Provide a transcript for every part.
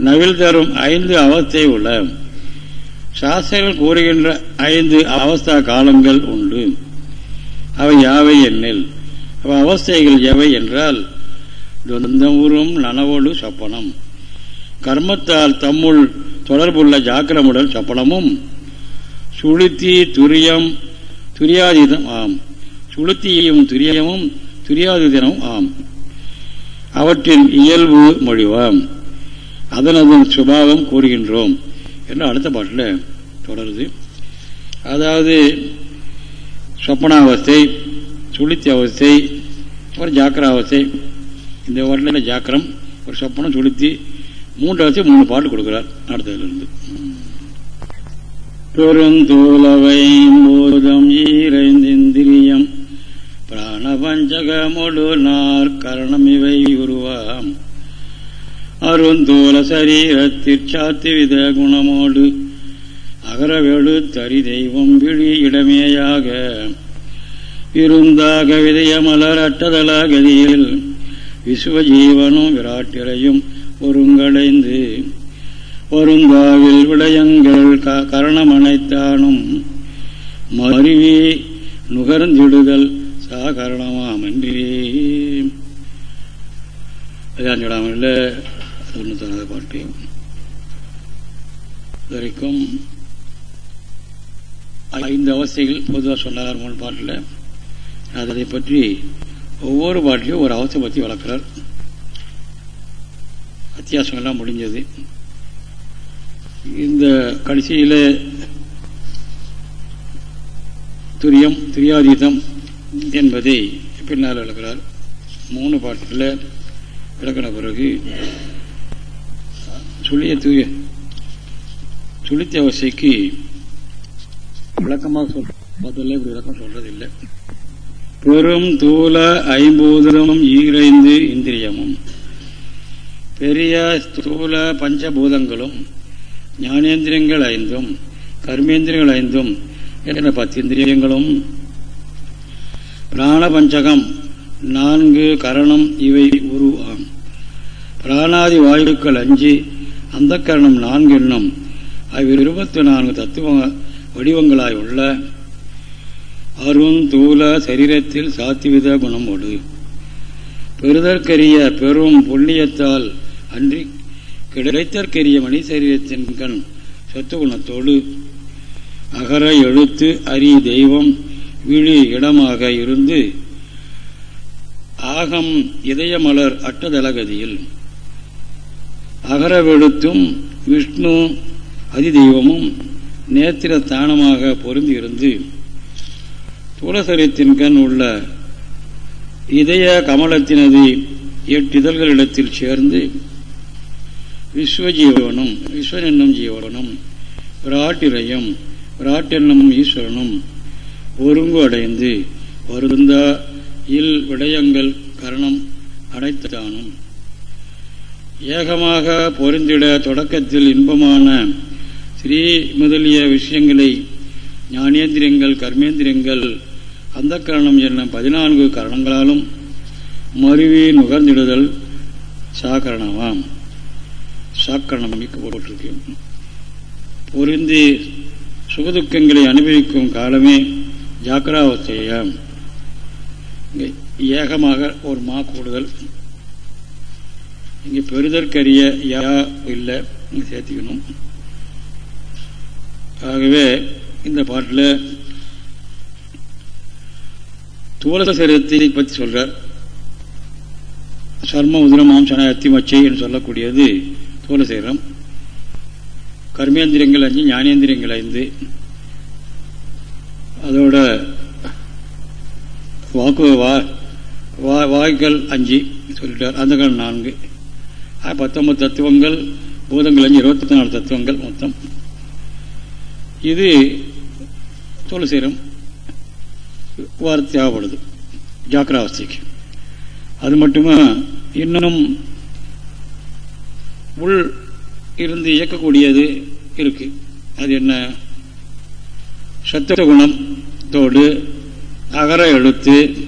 நவில் தரும் ஐந்து அவஸ்தை உள்ள சாஸ்திரங்கள் கூறுகின்ற ஐந்து அவஸ்தா காலங்கள் உண்டு. அவை யாவை என்னில் அவ அவஸ்தைகள் எவை என்றால் துந்தமுறும் நனவோடு சொப்பனம். கர்மத்தால் தம்முள் தொடர்புள்ள ஜாக்கிரமுடன் சொப்பனமும். சுளுத்தி துரியம் துரியாதீதம் ஆம். சுளுத்தியும் துரியமும் துரியாதீதனும் ஆம். அவற்றின் இயல்பு மொழிவாம். அதனதன் சுபாவம் கூறுகின்றோம் என்று அடுத்த பாட்டில் தொடருது. அதாவது சொப்பனாவஸ்தை சுளுத்தி அவஸ்தை ஒரு ஜாக்கிராவஸ்தை இந்த பாட்டில் ஜாக்கிரம் ஒரு சொப்பனம் சுளுத்தி மூன்று அவஸ்தை மூணு பாட்டு கொடுக்குறார் அடுத்ததுலேருந்து. பெருந்தூலவை பூதம் ஈரைந்திந்திரியம் பிராணபஞ்சகமொடு நார் கரணம் இவை உருவாம். அருந்தூல சரீரத்திற்சாத்து வித குணமோடு. அகரவெடு தரி தெய்வம் விழி இடமேயாக. விருந்தாக விதயமலர் அட்டதலாகதியில் விஸ்வஜீவனும் விராட்டிரையும் ஒருங்கடைந்து. வருந்தாவில் விடயங்கள் கரணமனைத்தானும். மருவி நுகர்ந்திடுதல் சாகரணமாமன்றே. அதான் சொல்லாமல் தொண்ணூத்தாறாவது பாட்டு வரைக்கும் ஐந்து அவஸ்தைகள் பொதுவாக சொன்னார் மூணு பாட்டில். அதை பற்றி ஒவ்வொரு பாட்டிலையும் ஒரு அவஸ்தை பற்றி வளர்க்கிறார். அத்தியாசங்கள்லாம் முடிஞ்சது. இந்த கடைசியில் துரியம் துரியாதீதம் என்பதை பின்னால் விளக்கிறார் மூணு பாட்டில் விளக்கின பிறகு சுழிய தூய சுழித்த அவசைக்கு விளக்கமாக சொல் பதில் இப்படி விளக்கம் சொல்றதில்லை. பெரும் தூள ஐம்பூதமும் ஈரைந்து இந்திரியமும். பெரிய ஸ்தூல பஞ்சபூதங்களும் ஞானேந்திரியங்கள் ஐந்தும் கர்மேந்திரியங்கள் ஐந்தும் என்ற பத்திந்திரியங்களும் பிராணபஞ்சகம் நான்கு கரணம் இவை உருவாம். பிராணாதி வாயுக்கள் அஞ்சு அந்த கரணம் நான்கு எண்ணம். அவை இருபத்தி நான்கு தத்துவ வடிவங்களாய் உள்ள அருந்தூல சரீரத்தில் சாத்திவித குணமோடு. பெறுதற்கரிய பெரும் புண்ணியத்தால் அன்றி கிடைத்தற்கரிய மணி சரீரத்தின் கண் சத்துகுணத்தோடு அகர எழுத்து அரி தெய்வம் விழி இடமாக இருந்து ஆகம் இதயமலர் அட்டதலகதியில் அகரவெழுத்தும் விஷ்ணு அதிதெய்வமும் நேத்திர ஸ்தானமாக பொருந்தி இருந்து கண் உள்ள இதய கமலத்தினது எட்டிதழ்களிடத்தில் சேர்ந்து விஸ்வஜீவனும் விஸ்வன் என்னும் ஜீவனும் விராட்டிரையும் விராட்டென்னும் ஈஸ்வரனும் ஒருங்கு அடைந்து வருந்தா இல் விடயங்கள் கரணம் அடைத்தானும். ஏகமாக பொருந்திட தொடக்கத்தில் இன்பமான ஸ்ரீ முதலிய விஷயங்களை ஞானேந்திரியங்கள் கர்மேந்திரியங்கள் அந்த கரணம் என்னும் பதினான்கு கரணங்களாலும் மருவி நுகர்ந்திடுதல் சாகரணமாம். சாக்கரணம் அமைக்கப்பட்டிருக்கு. பொருந்தி சுகதுக்கங்களை அனுபவிக்கும் காலமே ஜாக்கிராவஸ்தையாம். ஏகமாக ஒரு மா கூடுதல். இங்கே பெறுதற்கரிய யா இல்லை இங்கே சேர்த்திக்கணும். ஆகவே இந்த பாட்டில் தூள சரீரத்தை பற்றி சொல்கிறார் சர்ம உதிரம் மாம்சன அத்திமச்சை என்று சொல்லக்கூடியது தூள சரீரம் கர்மேந்திரியங்கள் அஞ்சு ஞானேந்திரியங்கள் ஐந்து. அதோட வாக்கு வா வாய்கள் அஞ்சு சொல்லிட்டார். அந்த காலம் நான்கு. பத்தொன்பது தத்துவங்கள் பூதங்கள் அஞ்சு இருபத்தி நாலு தத்துவங்கள் மொத்தம். இது துளசீரம் வார தேவைப்படுது. ஜாக்கிராவஸ்தைக்கு. அது மட்டுமா இன்னும் உள் இருந்து இயக்கக்கூடியது இருக்கு. அது என்ன? சத்த குணத்தோடு அகர எழுத்து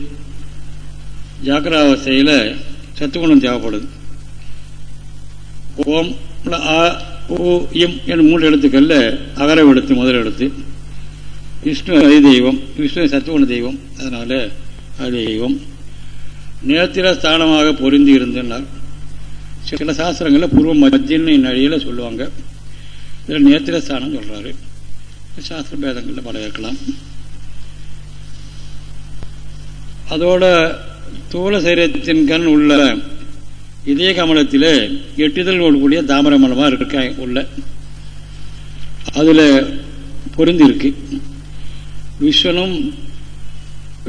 ஜாக்கிராவஸ்தையில் சத்துகுணம் தேவைப்படுது. ஓம் ஆ ஓ எம் என் மூன்று எழுத்துக்கள்ல அகரம் எழுத்து முதல் எழுத்து. விஷ்ணு அதி தெய்வம் விஷ்ணு சத்துவன தெய்வம் அதனால அது தெய்வம். நேத்திர ஸ்தானமாக பொருந்தி இருந்தார் சில சாஸ்திரங்களில் பூர்வ மத்தியின் அடியில் சொல்லுவாங்க. இதில் நேத்திர ஸ்தானம் சொல்கிறாரு சாஸ்திர பேதங்களில் பல இருக்கலாம். அதோட தூள சரீரத்தின் கண் உள்ள இதய கமலத்தில் எட்டுதல் கூடிய தாமர மலமாக இருக்க உள்ள. அதில் பொருந்தி இருக்கு. விஸ்வனும்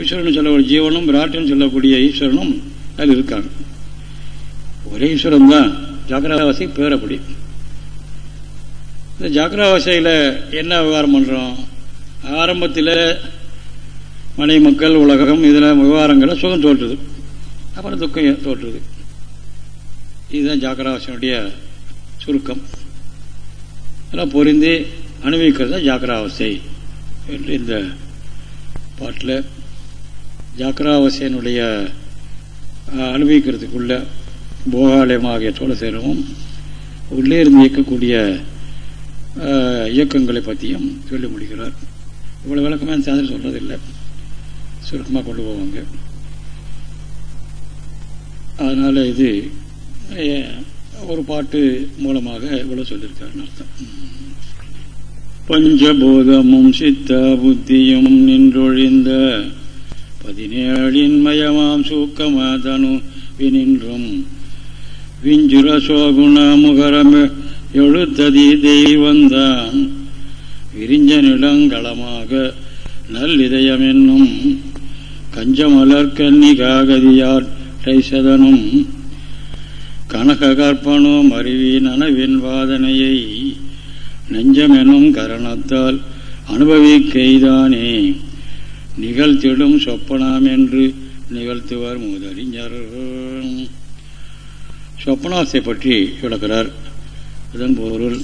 ஈஸ்வரன் சொல்லக்கூடிய ஜீவனும் விராட்டன் சொல்லக்கூடிய ஈஸ்வரனும் அதில் இருக்காங்க. ஒரே ஈஸ்வரன் தான் ஜாக்கிரவாசி பேரப்படி இந்த ஜாக்கிரவாசையில் என்ன விவகாரம் பண்ணுறோம் ஆரம்பத்தில் மனை மக்கள் உலகம் இதில் விவகாரங்களை சுகம் தோற்றுது. அப்புறம் துக்கம் தோற்றுது. இதுதான் ஜாக்கிராவசனுடைய சுருக்கம். அதெல்லாம் பொருந்தி அனுபவிக்கிறது தான் ஜாக்கிராவசை என்று இந்த பாட்டில் ஜாக்கிராவசையனுடைய அனுபவிக்கிறதுக்குள்ள போகாலயமாகிய சோழசேரமும் உள்ளே இருந்து இயக்கக்கூடிய இயக்கங்களை பற்றியும் சொல்லி முடிக்கிறார். இவ்வளோ விளக்கமாக சாதனை சொல்றதில்லை. சுருக்கமாக கொண்டு போவாங்க. அதனால் இது ஒரு பாட்டு மூலமாக இவ்வளவு சொல்லியிருக்காருன்னு அர்த்தம். பஞ்சபோதமும் சித்த புத்தியும் நின்றொழிந்த பதினேழின் மயமாம் சூக்கமாதனு வினின்றும். விஞ்சுர சோகுண முகரம் எழுத்ததி தெய்வந்தான். விரிஞ்ச நிலங்களமாக நல்லிதயம் என்னும் கஞ்சமலர் கன்னிகாகதியார் டைசதனும். கனக கற்பனும் அருவி நனவின் வாதனையை நெஞ்சமெனும் கரணத்தால் அனுபவிக்கைதானே நிகழ்த்திடும் சொப்பனாம் என்று நிகழ்த்துவார் முதறிஞர். சொப்பனாசை பற்றி விளக்கிறார். இதன் பொருள்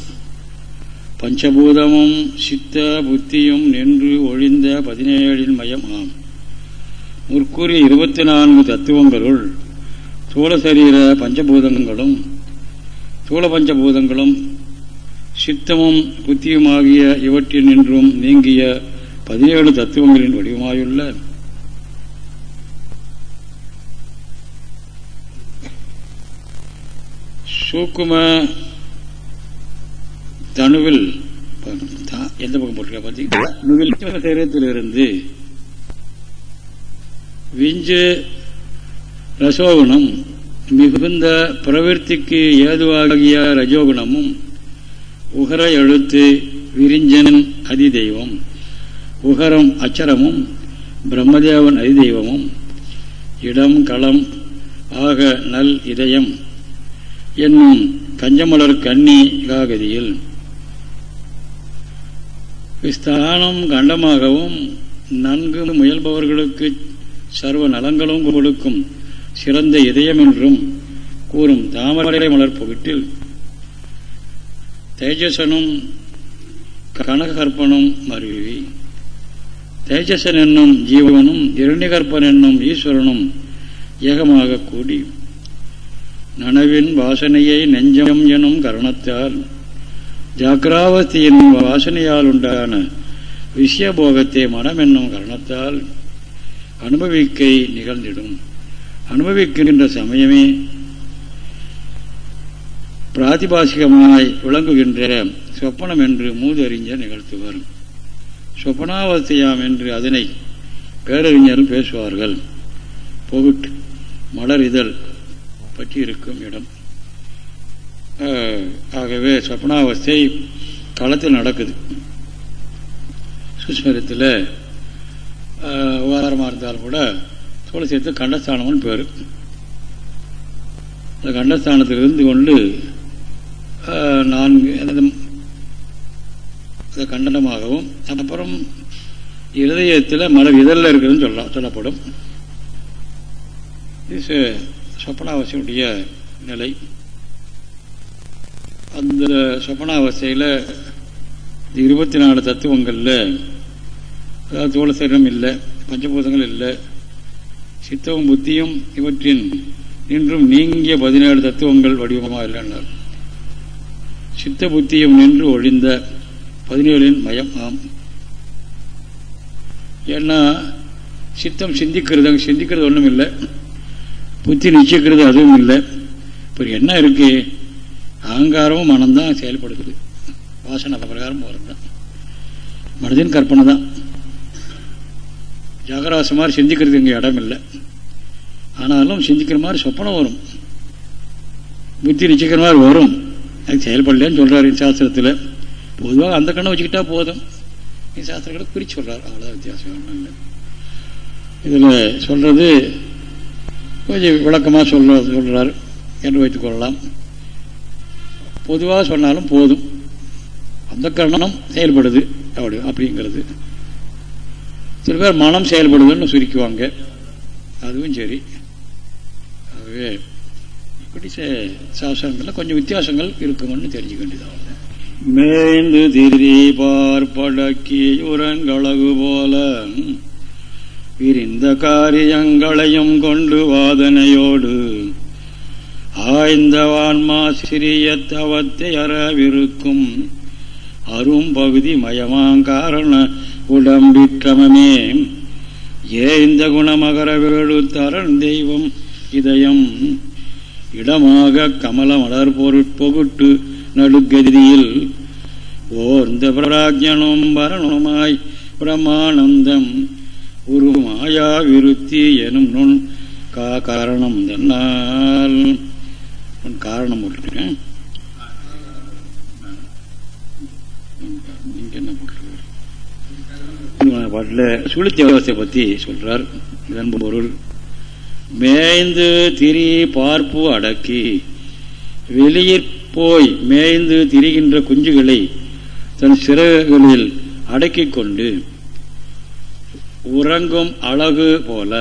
பஞ்சபூதமும் சித்த புத்தியும் நின்று ஒழிந்த பதினேழின் மயம் ஆம் முற்கூறிய இருபத்தி நான்கு தத்துவங்களுள் தூள சரீர பஞ்சபூதங்களும் தூள பஞ்சபூதங்களும் சித்தமும் புத்தியுமாகிய இவற்றில் நின்றும் நீங்கிய பதினேழு தத்துவங்களின் வடிவமாயுள்ள சூக்கும தனுவில் எந்த பக்கம் போட்டிருக்க பார்த்தீங்கன்னா சரீரத்திலிருந்து விஞ்சு ரசோகுணம். மிகுந்த பிரவர்த்திக்கு ஏதுவாகிய ரஜோகுணமும் உகர எழுத்து விரிஞ்சனன் அதிதெய்வம் உகரம் அச்சரமும் பிரம்மதேவன் அதிதெய்வமும் இடம் களம் ஆக நல் இதயம் என்னும் கஞ்சமலர் கன்னி காகதியில். ஸ்தானம் கண்டமாகவும் நன்கு முயல்பவர்களுக்கு சர்வ நலங்களும் கொடுக்கும். சிறந்த இதயம் என்றும் கூறும் தாமரை மலர்ப்பு வீட்டில் தேஜசனும் கனககற்பனும் மருவி தேஜசன் என்னும் ஜீவனும் இரண்யகற்பன் என்னும் ஈஸ்வரனும் ஏகமாக கூடி. நனவின் வாசனையை நெஞ்சம் எனும் கரணத்தால் ஜாக்கிராவஸ்தியின் வாசனையால் உண்டான விஷயபோகத்தை மனம் என்னும் கரணத்தால் அனுபவிக்கை நிகழ்ந்திடும். அனுபவிக்கின்ற சமயமே பிராதிபாசிகமாய் விளங்குகின்ற சொப்பனம் என்று மூதறிஞர் நிகழ்த்துவர். சொப்பனாவஸ்தையாம் என்று அதனை பேரறிஞரும் பேசுவார்கள். பொவிட் மலர் இதழ் பற்றி இருக்கும் இடம். ஆகவே சொப்பனாவஸ்தை களத்தில் நடக்குது. சுஸ்மரத்தில் விவகாரமாக இருந்தால் கூட தோலை சேர்த்து கண்டஸ்தானம்னு பேர். அந்த கண்டஸ்தானத்தில் இருந்து கொண்டு நான்கு கண்டனமாகவும் அப்புறம் இருதயத்தில் மலை இதழில் இருக்குதுன்னு சொல்லலாம் சொல்லப்படும். இது சொப்பனாவசையுடைய நிலை. அந்த சொப்பனாவசையில் இருபத்தி நாலு தத்துவங்களில் அதாவது தோழ சரீரம் இல்லை பஞ்சபூதங்கள் இல்லை சித்தமும் புத்தியும் இவற்றின் நின்றும் நீங்கிய பதினேழு தத்துவங்கள் வடிவமாக இல்லைன்னார் சித்த புத்தியும் நின்று ஒழிந்த பதினேழின் மயம் ஆம். ஏன்னா சித்தம் சிந்திக்கிறது அங்கே சிந்திக்கிறது ஒன்றும் இல்லை. புத்தி நிச்சயிக்கிறது அதுவும் இல்லை. இப்போ என்ன இருக்கு? அகங்காரமும் மனம்தான் செயல்படுத்துது. வாசனை பிரகாரம் போகிறது தான் மனதின் கற்பனை தான் ஜாகராசு மாதிரி சிந்திக்கிறது இங்கே இடம் இல்லை ஆனாலும் சிந்திக்கிற மாதிரி சொப்பனம் வரும். புத்தி நிச்சயிக்கிற மாதிரி வரும். அது செயல்படலன்னு சொல்கிறார் சாஸ்திரத்தில். பொதுவாக அந்த கண்ணை வச்சுக்கிட்டா போதும். சாஸ்திரங்களை பிரித்து சொல்கிறார் அவ்வளோதான் வித்தியாசம் ஒன்றும் இல்லை. இதில் சொல்கிறது கொஞ்சம் விளக்கமாக சொல்ற சொல்கிறார் என்று வைத்துக்கொள்ளலாம் பொதுவாக சொன்னாலும் போதும். அந்த கரணம் செயல்படுது. அப்படி அப்படிங்கிறது. சில பேர் மனம் செயல்படுதுன்னு சுருக்குவாங்க. அதுவும் சரி. ஆகவே இப்படி சாஸ்திரங்களில் கொஞ்சம் வித்தியாசங்கள் இருக்கும்னு தெரிஞ்சுக்க வேண்டியதாக மேய்ந்து திரி பார்ப்படக்கியுரங்களகு போல விரிந்த காரியங்களையும் கொண்டு வாதனையோடு ஆய்ந்தவான்மா சிறிய தவத்தை அறவிருக்கும் அரும் பகுதி மயமாங்காரண உடம்பிற்றமே ஏ இந்த குணமகர வேடு தரன் தெய்வம் இதயம். இடமாக கமல மலர் பொருட்பொகுட்டு நடுக்கதியில் ஓர்ந்த பிராஜ்யனும் வரணுமாய் பிரமானந்தம் ஒரு மாயா விருத்தி எனும் நுண் கா காரணம் தன்னால். காரணம் போட்டிருக்கேன் பாட்டில் சுளுத்தி அவஸ்தை பத்தி சொல்றார். இதன் பொருள் மேய்ந்து திரி பார்ப்பு அடக்கி வெளியிற் போய் மேய்ந்து திரிகின்ற குஞ்சுகளை தன் சிறகுகளில் அடக்கி கொண்டு உறங்கும் அழகு போல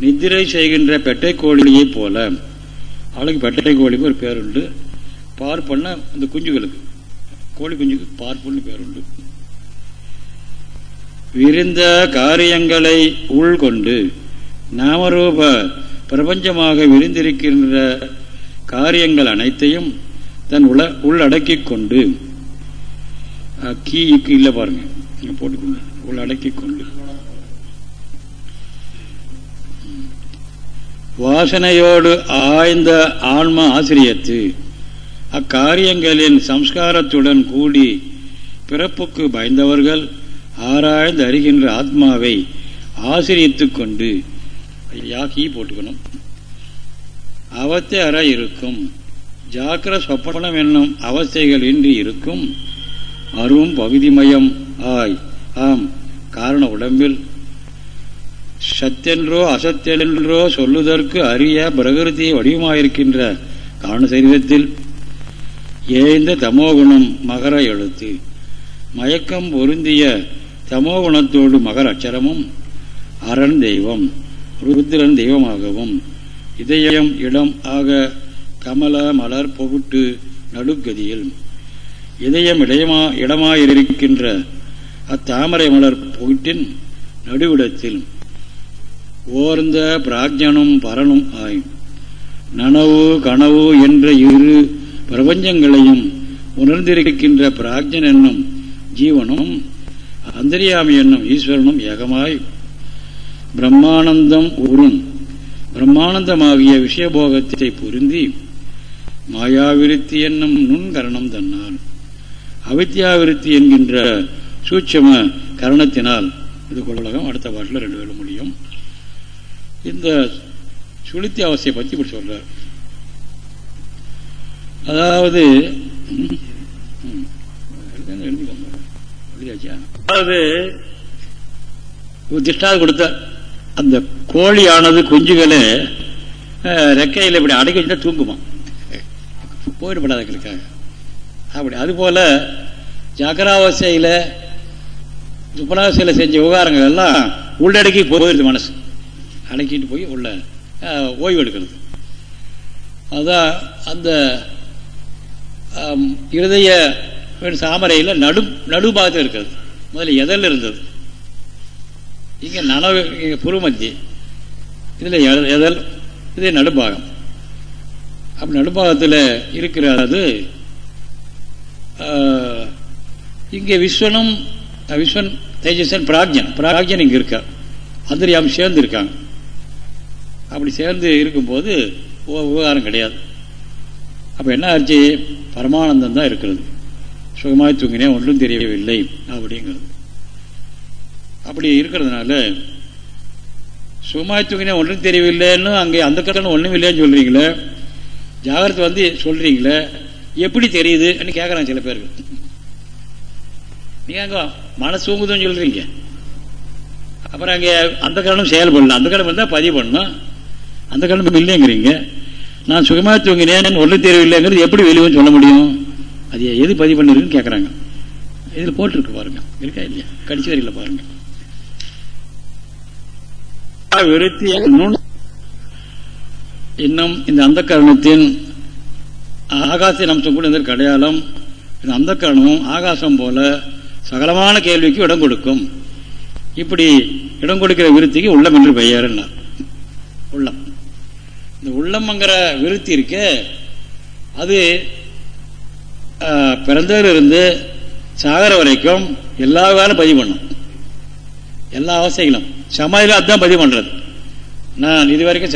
நித்திரை செய்கின்ற பெட்டை கோழியைப் போல அழகு பெட்டை கோழிக்கு ஒரு பேருண்டு பார்ப்பண்ண இந்த குஞ்சுகளுக்கு கோழி குஞ்சுக்கு பார்ப்புன்னு பேருண்டு. விரிந்த காரியங்களை உள்கொண்டு நாமரூப பிரபஞ்சமாக விரிந்திருக்கின்ற காரியங்கள் அனைத்தையும் தன் உள உள்ளடக்கிக் கொண்டு கீக்கு இல்லை பாருங்க. போட்டுக்கொண்டு உள்ளடக்கிக் கொண்டு. வாசனையோடு ஆய்ந்த ஆன்ம ஆசிரியத்து அக்காரியங்களின் சம்ஸ்காரத்துடன் கூடி பிறப்புக்கு பயந்தவர்கள் ஆராய்ந்து அறிகின்ற ஆத்மாவை ஆசிரியத்துக் கொண்டு யாக்கி போட்டுக்கணும். அவத்தை அற இருக்கும். ஜாக்கிர சொப்பனம் என்னும் அவஸ்தைகள் இன்றி இருக்கும். அரும் பகுதிமயம் ஆய். ஆம். காரண உடம்பில். சத்தென்றோ அசத்தென்றோ சொல்லுதற்கு அரிய பிரகிருதி வடிவமாயிருக்கின்ற காரண சரீரத்தில். ஏய்ந்த தமோகுணம் மகர எழுத்து. மயக்கம் பொருந்திய தமோகுணத்தோடு மகர் அச்சரமும் அரண் தெய்வம் ருத்ரன் தெய்வமாகவும் இதயம் இடம் ஆக கமல மலர் பொகுட்டு நடுக்கதியில் இதயம் இடமா இடமாயிருக்கின்ற அத்தாமரை மலர் பொகுட்டின் நடுவிடத்தில் ஓர்ந்த பிராஜ்யனும் பரனும் ஆயும் நனவு கனவு என்ற இரு பிரபஞ்சங்களையும் உணர்ந்திருக்கின்ற பிராஜ்யன் என்னும் ஜீவனும் அந்தரியாமி என்னும் ஈஸ்வரனும் ஏகமாய் பிரம்மானந்தம் உறும் பிரம்மானந்தமாகிய விஷயபோகத்தை பொருந்தி மாயாவிருத்தி என்னும் நுண்கரணம் தன்னால். அவித்யாவிருத்தி என்கின்ற சூட்சம கரணத்தினால். இது கொள்ளகம் அடுத்த பாட்டில் ரெண்டு வேலை முடியும். இந்த சுளுத்தி அவசியை பற்றி இப்படி சொல்றார். அதாவது அதாவது திஷ்டாது கொடுத்த அந்த கோழியானது குஞ்சுகளை ரெக்கையில் இப்படி அடக்கி வச்சுட்டா தூங்குமா? இருக்காங்க அப்படி அதுபோல ஜாக்கிராவசையில் துப்பனாவசையில் செஞ்ச விவகாரங்கள் எல்லாம் உள்ளடக்கி போயிடுது மனசு. அடக்கிட்டு போய் உள்ள ஓய்வு எடுக்கிறது. அதான் அந்த இருதய சாமரையில் நடு நடுபாகத்தில் இருக்கிறது. முதல்ல எதில் இருந்தது? இங்கே நனவு இங்கே புருமத்தி. இதில் எதல்? இது நடுபாகம். அப்படி நடுபாகத்தில் இருக்கிற அது இங்கே விஸ்வனும் விஸ்வன் தேஜசன் பிராக்ஞன். பிராக்ஞன் இங்கே இருக்கார் அந்தரியாம் சேர்ந்து இருக்காங்க அப்படி சேர்ந்து இருக்கும்போது உபகாரம் கிடையாது. அப்போ என்ன ஆச்சு? பரமானந்தம் தான் இருக்கிறது. சுகமாய் தூங்கினே ஒன்றும் தெரியவில்லை அப்படிங்கிறது. அப்படி இருக்கிறதுனால சுகமாய் தூங்கினே ஒன்றும் தெரியவில்லைன்னு அங்கே அந்த கட்டணம் ஒன்றும் இல்லைன்னு சொல்கிறீங்களே ஜாகிரத்தை வந்து சொல்கிறீங்களே எப்படி தெரியுதுன்னு கேட்குறாங்க சில பேருக்கு நீங்கள் அங்கே மனசு தூங்குதுன்னு சொல்கிறீங்க அப்புறம் அங்கே அந்த கடனும் செயல்படல அந்த கடமை இருந்தால் பதிவு பண்ணணும். அந்த காரணம் இல்லைங்கிறீங்க. நான் சுகமாக தூங்கினேன் ஒன்றும் தெரியவில்லைங்கிறது எப்படி வெளியே சொல்ல முடியும்? அது எது பதிவு பண்ணிருக்குன்னு கேட்குறாங்க இதில் போட்டிருக்கு பாருங்க. இருக்கா இல்லையா? கடிச்சு வரையில் பாருங்க. விருத்தி இன்னும் இந்த அந்த கரணத்தின் ஆகாச அம்சம் கூட இந்த கடையாளம். இந்த அந்த கரணமும் ஆகாசம் போல சகலமான கேள்விக்கு இடம் கொடுக்கும். இப்படி இடம் கொடுக்கிற விருத்திக்கு உள்ளம் என்று பெயர் உள்ளம். இந்த உள்ளம்ங்கிற விருத்தி இருக்க அது பிறந்ததிலிருந்து சாகர வரைக்கும் எல்லா வேலும் பதிவு பண்ணும். எல்லா அவசியங்களும். சமாதியில் அதுதான் பதிவு பண்ணுறது நான் இது வரைக்கும்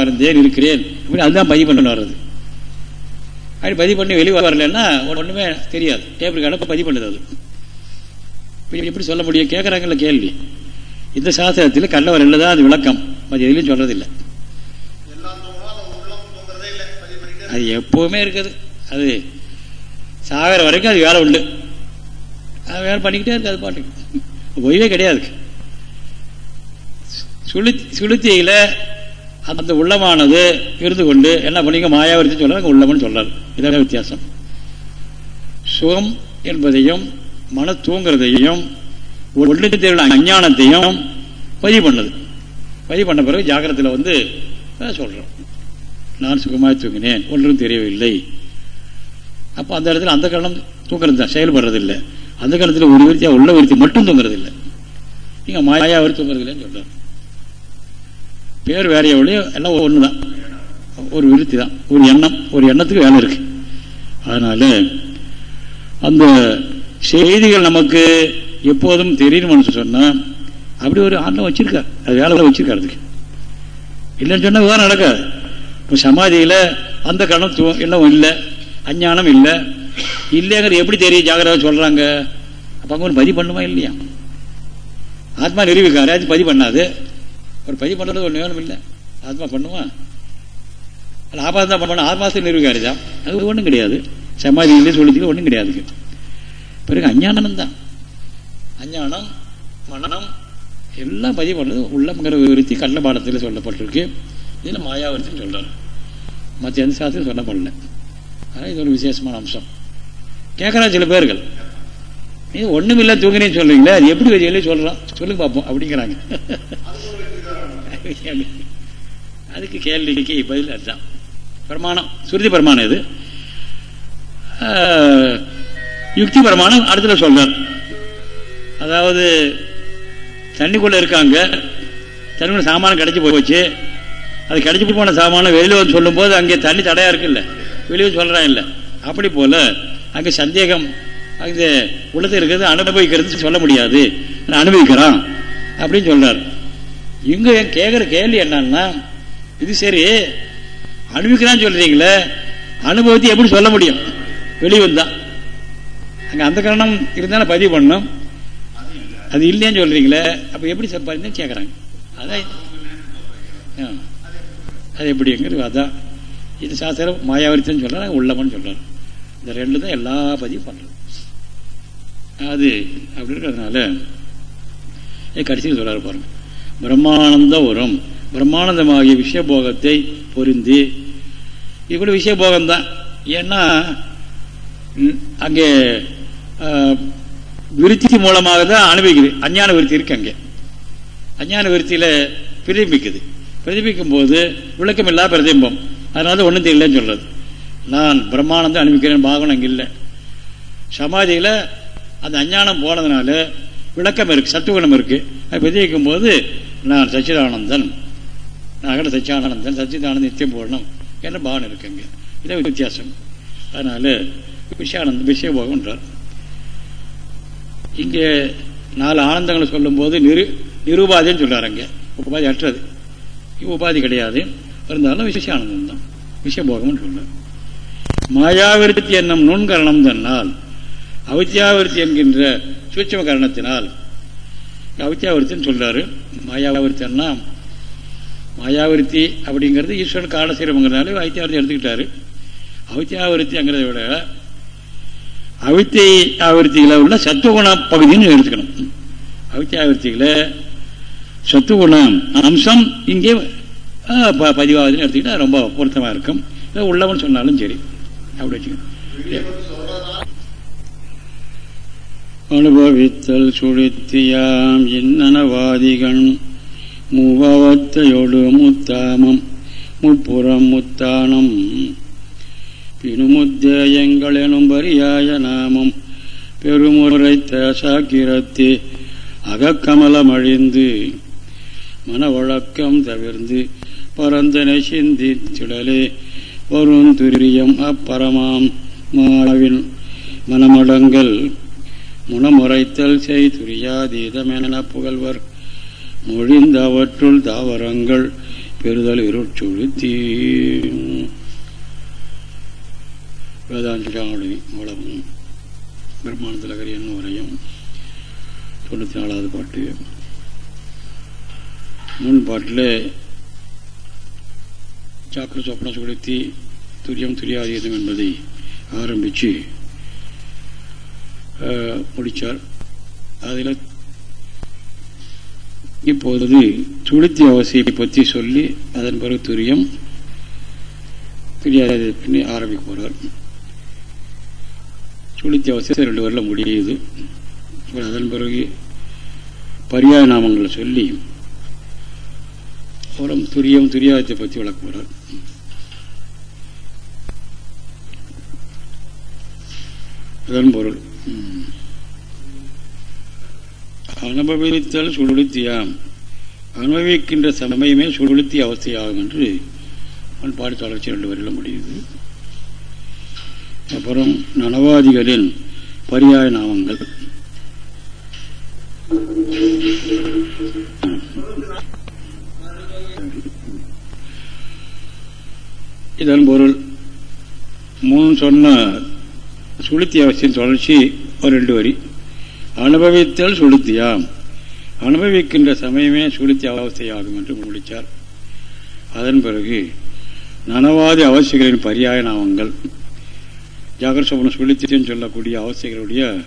இருந்தேன் இருக்கிறேன். அப்படின்னு அதுதான் பதிவு பண்ணணும் வர்றது. அப்படி பதிவு பண்ணி வெளியே வரலன்னா ஒன்றுமே தெரியாது. டேபிள் கணக்கு பதிவு பண்ணுது அது. எப்படி சொல்ல முடியும்? கேட்குறாங்கல்ல கேள்வி. இந்த சாஸ்திரத்தில் கல்லவர் தான் அது விளக்கம். அது எதுலையும் சொல்கிறதில்லை அது எப்பவுமே இருக்குது. அது சாகிற வரைக்கும் அது வேலை உண்டு. அது வேலை பண்ணிக்கிட்டே இருக்கு அது பாட்டுக்கு. ஓய்வே கிடையாது. சுளுத்தி சுளுத்தியில அந்த உள்ளமானது இருந்து கொண்டு என்ன பண்ணிங்க மாயாவரித்து சொல்றாங்க உள்ளம்னு சொல்றாரு. இதான் வித்தியாசம். சுகம் என்பதையும் மன தூங்குறதையும் உள்ளத்தில் அஞ்ஞானத்தையும் பதிவு பண்ணது. பதிவு பண்ண பிறகு ஜாகிரத்தில் வந்து சொல்கிறோம் நான் சுகமாக தூங்கினேன் ஒன்றும் தெரியவில்லை. அப்போ அந்த இடத்துல அந்த காலம் தூங்குறது தான் செயல்படுறதில்லை. அந்த காலத்தில் ஒரு விருத்தியா உள்ள விருத்தி மட்டும் தூங்குறது இல்லை நீங்கள் மாயாவரி தூங்குறது இல்லைன்னு சொல்கிறார் பேர் வேற எவ்வளோ எல்லாம் ஒன்று தான் ஒரு விருத்தி தான் ஒரு எண்ணம் ஒரு எண்ணத்துக்கு வேலை இருக்குது அதனால அந்த செய்திகள் நமக்கு எப்போதும் தெரியணும்னு சொன்னால் அப்படி ஒரு ஆண்டம் வச்சுருக்கார். அது வேலை வச்சுருக்கார் அதுக்கு. இல்லைன்னு சொன்னால் விவரம் நடக்காது. இப்போ சமாதியில் அந்த கணம் எல்லாம் இல்லை. அஞ்ஞானம் இல்லை. இல்லைங்கிற எப்படி தெரியும்? ஜாகிரதா சொல்கிறாங்க அப்போ அங்கே ஒரு பதிவு பண்ணுமா இல்லையா? ஆத்மா நிரூபிக்காரு அது பதிவு பண்ணாது. ஒரு பதிவு பண்ணுறது ஒரு நியமனம் இல்லை. ஆத்மா பண்ணுமா? அது ஆபாசம் தான் பண்ணணும் ஆத்மாசத்தை நிரூபிக்காரு தான் அது ஒன்றும் கிடையாது. சமாதி இல்லை சொல்லிச்சு ஒன்றும் கிடையாது பிறகு அஞ்ஞானம் தான் அஞ்ஞானம் மனநம் எல்லாம் பதிவு பண்ணுறது உள்ளம்ங்கிற விருத்தி கண்ண பாடத்தில் சொல்லப்பட்டிருக்கு. இதில் மாயாவரத்தின்னு சொல்கிறார் மற்ற எந்த சாஸ்திரம் சொல்லப்படல ஆனால் இது ஒரு விசேஷமான அம்சம். கேட்குறா சில பேர்கள். இது ஒன்றுமில்லை தூங்கினேன்னு சொல்கிறீங்களே அது எப்படி சொல்லி சொல்கிறான் சொல்லுங்க பார்ப்போம் அப்படிங்கிறாங்க. அதுக்கு கேள்விக்கு பதில் அதுதான். பிரமாணம் சுருதி பிரமாணம் இது. யுக்தி பிரமாணம் அடுத்துல சொல்றார் அதாவது தண்ணிக்குள்ளே இருக்காங்க தண்ணிக்குள்ள சாமானம் கிடச்சி போச்சு. அது கிடச்சி போன சாமானம் வெளியில் வந்து சொல்லும்போது அங்கே தண்ணி தடையா இருக்குல்ல. வெளியே சொல்கிறான் இல்லை. அப்படி போல அங்கே சந்தேகம் அங்கே உள்ளத்தில் இருக்கிறது அனுபவிக்கிறது சொல்ல முடியாது. அனுபவிக்கிறான் அப்படின்னு சொல்கிறார் இங்கே கேட்குற கேள்வி என்னன்னா இது சரி அனுபவிக்கிறான்னு சொல்கிறீங்களே அனுபவத்தை எப்படி சொல்ல முடியும்? வெளிவந்தான் அங்கே அந்த காரணம் இருந்தாலும் பதிவு பண்ணும். அது இல்லைன்னு சொல்கிறீங்களே அப்போ எப்படி சார் கேட்குறாங்க அதான் அது எப்படிங்கிறது அதான். இது சாஸ்திரம் மாயாவரித்தன்னு சொல்கிறாங்க உள்ளமன்னு சொல்கிறாங்க இந்த ரெண்டு தான் எல்லா பதிவும் பண்ணுறது அது அப்படி இருக்கிறதுனால கடைசியில் சொல்றாரு பாருங்க. பிரம்மானந்த உரம். பிரம்மானந்தமாகிய விஷயபோகத்தை பொருந்தி இது கூட விஷயபோகம்தான் ஏன்னா அங்கே விருத்தி மூலமாக தான் அனுபவிக்குது. அஞ்ஞான விருத்தி இருக்கு அங்கே. அஞ்ஞான விருத்தியில் பிரதிபிக்குது. பிரதிபிக்கும் போது விளக்கம் இல்லா பிரதிபம் அதனால ஒன்றும் தெரியலன்னு சொல்றது. நான் பிரம்மானந்தம் அனுபவிக்கிறேன் பாகனம் அங்கே இல்லை. சமாதியில் அந்த அஞ்ஞானம் போனதுனால விளக்கம் இருக்கு சத்துவகுணம் இருக்கு. அது விதைக்கும் போது நான் சச்சிதானந்தன் அகட சச்சியானந்தன் சச்சிதானந்த நித்தியம் போடணும் என்ற பாவனை இருக்குங்க இதான் வித்தியாசம். அதனால விஷயானந்த விஷயபோகம்ன்றார் இங்கே நாலு ஆனந்தங்களை சொல்லும்போது நிரு நிருபாதின்னு சொல்றாரு உபாதி அற்றது. உபாதி கிடையாது. இருந்தாலும் விசேஷானந்தம் தான் விஷபோகம்னு சொல்றார் மாயாவிருத்தி என்னும் நுண்கரணம் தன்னால் அவித்யாவிருத்தி என்கின்ற சூட்சம கரணத்தினால் அவித்யாவிருத்தின்னு சொல்றாரு மாயாவிருத்தின்னா மாயாவிருத்தி அப்படிங்கிறது ஈஸ்வரன் காலசீரம்ங்கிறதுனால அவித்யாவிருத்தி எடுத்துக்கிட்டாரு அவித்யாவிருத்திங்கிறத விட அவித்தை ஆவர்த்திகளை உள்ள சத்துவகுண பகுதின்னு எடுத்துக்கணும் அவித்யாவிருத்திகளை சத்துவகுணம் அம்சம் இங்கே பதிவாகுதுன்னு எடுத்துக்கிட்டா ரொம்ப பொருத்தமாக இருக்கும். உள்ளவன் சொன்னாலும் சரி. அப்படி வச்சுக்கணும். அனுபவித்தல் சுழித்தியாம் இன்னனவாதிகள் மூவத்தையொடு முத்தாமம் முப்புறம் முத்தானம் பினுமுத்தேயங்கள் எனும் பரியாய நாமம் பெருமுறைத்த சாக்கிரத்து அகக்கமலமழிந்து மனவழக்கம் தவிர்ந்து பரந்தனை சிந்தித்திடலே வரும் துரியம் அப்பரமாம் மாளவின் மனமடங்கள் முனமுறைத்தல் செய் துரியாதீதமென புகழ்வர். மொழிந்த அவற்றுள் தாவரங்கள் பெறுதல் இருட்சுழுத்தி வேதாந்திராவளி மூலமும் பிரம்மாண்டத்தில் என்னும் வரையும் தொண்ணூற்றி நாலாவது பாட்டு. முன் பாட்டில் சாக்கர சொப்பன சுடுத்தி துரியம் துரியாதீதம் என்பதை ஆரம்பித்து முடித்தார் அதில் இப்போது துளுத்தி அவசியை பற்றி சொல்லி அதன் பிறகு துரியம் துரியாதீதத்தை பண்ணி ஆரம்பிக்க போகிறார் சுழித்தி அவசியம் ரெண்டு வரல முடியுது. அதன் பிறகு பரியாய நாமங்களை சொல்லி அப்புறம் துரியம் துரியாதத்தை பற்றி விளக்க போகிறார் அதன் பொருள். அனுபவித்தல் சுடுத்தியாம் அனுபவிக்கின்ற சமயமே சுடுத்தி அவஸ்தையாகும் என்று பாடி தொடர்ச்சி ரெண்டு வரையில் முடியுது. அப்புறம் நனவாதிகளின் பரியாய நாமங்கள். இதன் பொருள். மூணு சொன்ன சுளுத்தி அவசியம் தொடர்ச்சி ஒரு ரெண்டு வரி. அனுபவித்தல் சுளுத்தியாம். அனுபவிக்கின்ற சமயமே சுளுத்தி அவஸ்தையாகும் என்று முடித்தார். அதன் பிறகு நனவாதி அவசியங்களின் பரியாய நாமங்கள் ஜாகர சோபன சுளுத்தின்னு சொல்லக்கூடிய அவசியங்களுடைய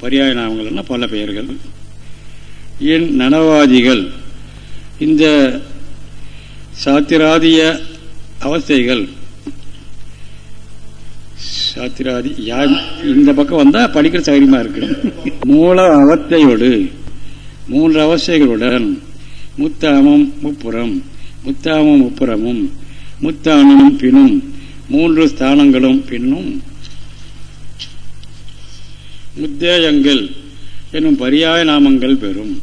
பரியாய நாமங்கள்னா பல பெயர்கள். என் நனவாதிகள். இந்த சாத்திராதிய அவஸ்தைகள். சாத்திராதி இந்த பக்கம் வந்தா படிக்கிற சௌகரியமா இருக்கு. மூல அவத்தையோடு மூன்று அவஸ்தைகளுடன் முத்தாமம் முப்புறம் முத்தாமம் முப்புறமும் முத்தானமும் பினும் மூன்று ஸ்தானங்களும் பின்னும். முத்தேயங்கள் என்னும் பரியாய நாமங்கள் பெறும்.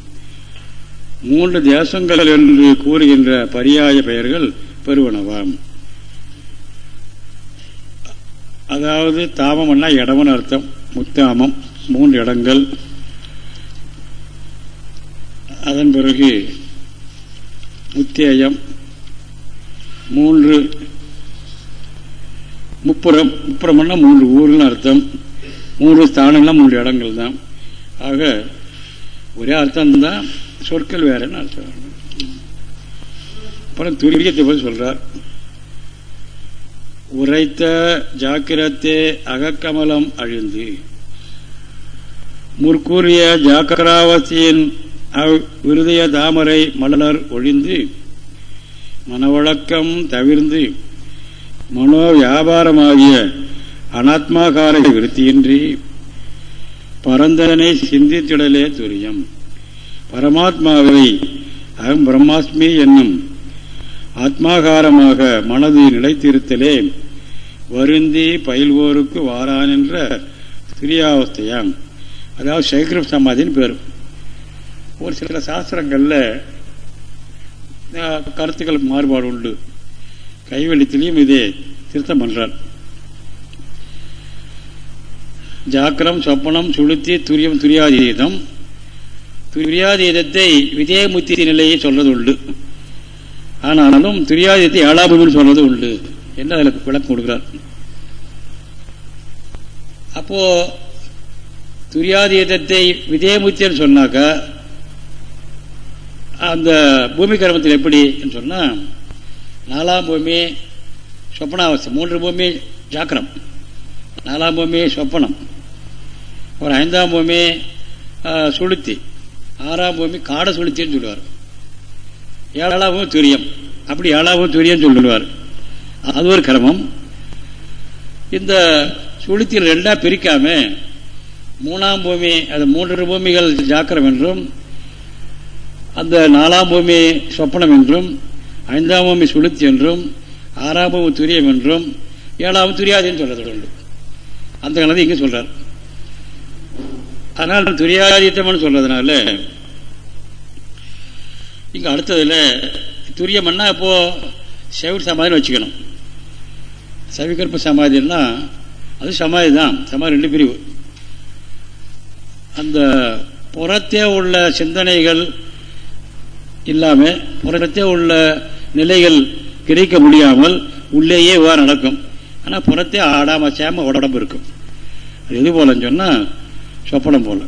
மூன்று தேசங்கள் என்று கூறுகின்ற பரியாய பெயர்கள் பெறுவனவாம். அதாவது தாமம்னா இடம்னு அர்த்தம். முத்தாமம் மூன்று இடங்கள். அதன் பிறகு முத்தேயம் மூன்று. முப்புறம் முப்புறம்னா மூன்று ஊர்னு அர்த்தம். மூன்று ஸ்தானம்னா மூன்று இடங்கள் தான் ஆக ஒரே அர்த்தம் தான் சொற்கள் வேறன்னு அர்த்தம். அப்புறம் துரியத்தை பற்றி சொல்கிறார் உரைத்த ஜாக்கிரத்தே அகக்கமலம் அழிந்து. முற்கூறிய ஜாக்கிராவசியின் விருதய தாமரை மலர் ஒழிந்து மனவழக்கம் தவிர்ந்து மனோ வியாபாரமாகிய அனாத்மாகார விருத்தியின்றி பரந்தனை சிந்தித்திடலே துரியம். பரமாத்மாவை அகம் பிரம்மாஸ்மி என்னும் ஆத்மாகாரமாக மனது நிலைத்திருத்தலே. வருந்தி பயில்வோருக்கு வாரான் என்ற துரியாவஸ்தையாம் அதாவது சைக்கிரப் சமாதின்னு பேர். ஒரு சில சாஸ்திரங்களில் கருத்துக்கள் மாறுபாடு உண்டு. கைவெளித்திலையும் இதே திருத்தம் பண்றார். ஜாக்கிரம் சொப்பனம் சுளுத்தி துரியம் துரியாதீதம். துரியாதீதத்தை விஜயமுத்தி நிலையை சொல்றது உண்டு ஆனாலும் துரியாதீதத்தை ஏழாபூமின்னு சொல்றது உண்டு என்று அதில் விளக்கம் கொடுக்கிறார். அப்போ துரியாதீதத்தை விஜயமுத்தின்னு சொன்னாக்கா அந்த பூமி கர்மத்தில் எப்படி சொன்னால் நாலாம் பூமி சொப்பனாவஸ்தை மூன்று பூமி ஜாக்கிரம். நாலாம் பூமி சொப்பனம். ஒரு ஐந்தாம் பூமி சுளுத்தி. ஆறாம் பூமி காடை சுளுத்தின்னு சொல்லுவார். ஏழாவும் துரியம். அப்படி ஏழாவும் துரியம் சொல்லுவார் அது ஒரு கிரமம். இந்த சுளுத்தியில் ரெண்டா பிரிக்காம மூணாம் பூமி அது மூன்று பூமிகள் ஜாக்கிரம் என்றும் அந்த நாலாம் பூமி சொப்பனம் என்றும் ஐந்தாம் பூமி சுளுத்தி என்றும் ஆறாம் பூமி துரியம் என்றும் ஏழாவது துரியாதின்னு சொல்றது உண்டு அந்த கணத்தை இங்கே சொல்றார். அதனால் துரியாதித்தம்னு சொல்றதுனால இங்கே அடுத்ததில் துரியம்னா இப்போது செவிட் சமாதின்னு வச்சுக்கணும். சவிகற்ப சமாதின்னா அது சமாதி தான் சமாதி ரெண்டு பிரிவு. அந்த புறத்தே உள்ள சிந்தனைகள் இல்லாமல் புறத்தே உள்ள நிலைகள் கிடைக்க முடியாமல் உள்ளேயே விவகாரம் நடக்கும். ஆனால் புறத்தே ஆடாமல் சேம உடம்பு இருக்கும். அது எது போலன்னு சொன்னால் சொப்பனம் போல.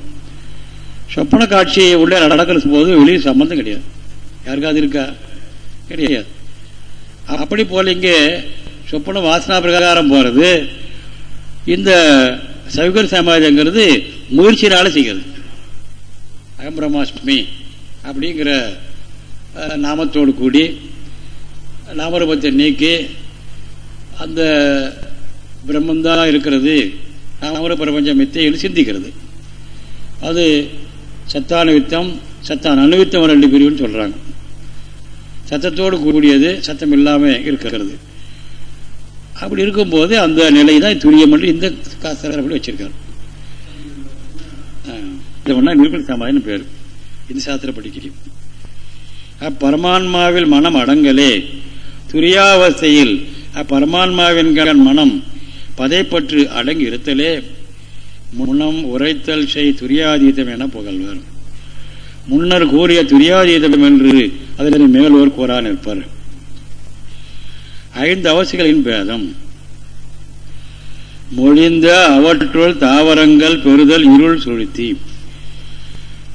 சொப்பன காட்சி உள்ளே நடக்கிற போது வெளியே சம்மந்தம் கிடையாது. யாருக்காவது இருக்கா? கிடையாது. அப்படி போல இங்கே சொப்பன வாசனா பிரகாரம் போகிறது இந்த சவிகர் சமாஜங்கிறது முயற்சியினால செய்கிறது. அகப்பிரமாஷ்டமி அப்படிங்கிற நாமத்தோடு கூடி நாமரூபத்தை நீக்கி அந்த பிரம்மந்தான் இருக்கிறது நாமர பிரபஞ்சம் மித்தையில் சிந்திக்கிறது. அது சத்தானுவித்தம் சத்தான் அணுவித்தம் ரெண்டு பிரிவுன்னு சொல்கிறாங்க சத்தத்தோடு கூடியது சத்தம் இல்லாமல் இருக்கிறது. அப்படி இருக்கும்போது அந்த நிலை தான் துரியம் என்று இந்த சாஸ்திரப்படி வச்சிருக்காரு. இது ஒன்றா நிருபல் சமாதின்னு பேர். இந்த சாஸ்திர படிக்கிறோம் அப்பரமான்மாவில் மனம் அடங்கலே துரியாவஸ்தையில் அப்பரமான்மாவின் மனம் பதைப்பற்று அடங்கி இருத்தலே முனம் உரைத்தல் செய் துரியாதீதம் என புகழ்வர். முன்னர் கூறிய துரியாதீதம் என்று அதில் மேலோர் கூறா நிற்பர். ஐந்து அவசியங்களின் பேதம். மொழிந்த அவற்றுள் தாவரங்கள் பெறுதல் இருள் சுழித்தி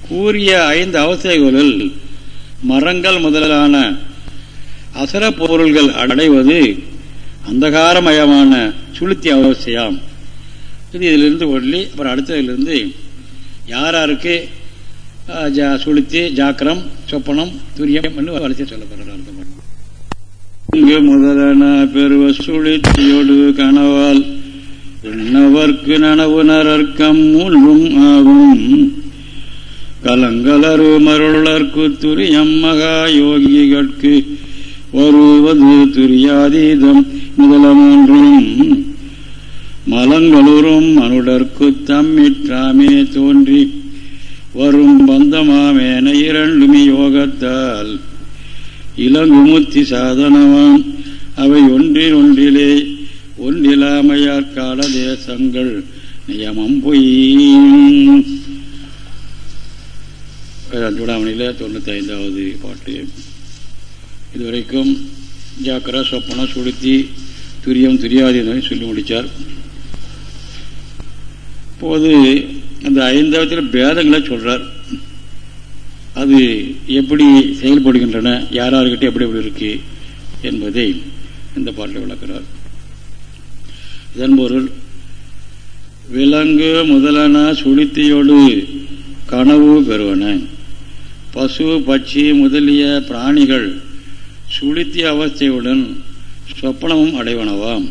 கூறிய ஐந்து அவசியங்களில் மரங்கள் முதலான அசர பொருள்கள் அடைவது அந்தகாரமயமான சுளுத்தி அவசியம். இது இதிலிருந்து ஒல்லி அப்புறம் அடுத்ததிலிருந்து யார் யாருக்கு சுளுத்தி ஜாக்கிரம் சொப்பனம் துரியம் என்று வளர்ச்சி சொல்லப்படுறார் இங்கு முதலன பெருவ சுழித்தியோடு கனவால் என்னவர்க்கு நனவுணர்க்கம் மூழ்கும் ஆகும். கலங்கலரு மருளர்க்கு துரியம் மகா யோகிகட்கு வருவது துரியாதீதம் முதலமொன்றும். மலங்களுறும் மனுடர்க்கு தம்மிற்றாமே தோன்றி வரும் பந்தமாமேன இரண்டுமி யோகத்தால். இளங்குமுத்தி சாதனவான் அவை ஒன்றில் ஒன்றிலே ஒன்றிலாமையார் கால தேசங்கள் நியமம் பொய் சூடாமணியில் தொண்ணூற்றி ஐந்தாவது பாட்டு. இதுவரைக்கும் ஜாக்கிரா சொப்பன சுளுத்தி துரியம் துரியாதி சொல்லி முடித்தார் இப்போது அந்த ஐந்தவத்தில் பேதங்களை சொல்கிறார் அது எப்படி செயல்படுகின்றன யாராருக்கிட்ட எப்படி எப்படி இருக்கு என்பதை இந்த பாட்டில் விளக்கிறார். இதன் பொருள் விலங்கு முதலான சுளுத்தியோடு கனவு பெறுவன. பசு பட்சி முதலிய பிராணிகள் சுழித்திய அவஸ்தையுடன் சொப்பனமும் அடைவனவாம்.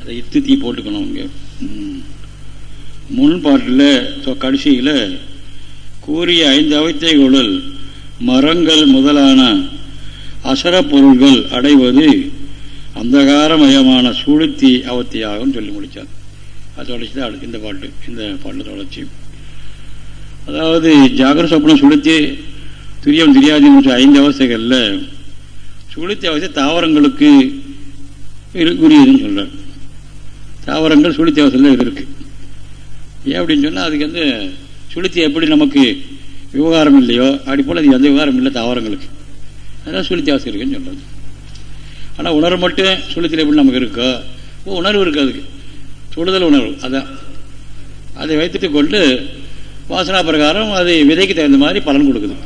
அதை இத்து தீ போட்டுக்கணும் இங்கே. முன்பாட்டில் கடைசியில் கூறிய ஐந்து அவத்தைகளுள் மரங்கள் முதலான அசர பொருள்கள் அடைவது அந்தகாரமயமான சுழுத்தி அவத்தியாகும் சொல்லி முடித்தார் அது தொடர்ச்சி தான் அடுத்து இந்த பாட்டு இந்த பாட்டில் தொடர்ச்சி. அதாவது ஜாகர சொப்பனம் சுளுத்தி துரியம் துரியாதி ஐந்து அவஸ்தைகளில் சுளுத்தி அவஸ்தை தாவரங்களுக்கு உரியதுன்னு சொல்கிறார் தாவரங்கள் சுளுத்தி அவஸ்தையில் இருக்குது ஏன் அப்படின்னு சொன்னால் அதுக்கு வந்து சுளுத்தி எப்படி நமக்கு விவகாரம் இல்லையோ அப்படி போல் அது எந்த விவகாரம் இல்லை தாவரங்களுக்கு. அதனால் சுளுத்தி அவசியம் இருக்குன்னு சொல்கிறது ஆனால் உணர்வு மட்டும் சுளுத்தில் எப்படி நமக்கு இருக்கோ உணர்வு இருக்குது அதுக்கு. சுடுதல் உணர்வு அதான். அதை வைத்துட்டு கொண்டு வாசனா பிரகாரம் அது விதைக்கு தகுந்த மாதிரி பலன் கொடுக்குது.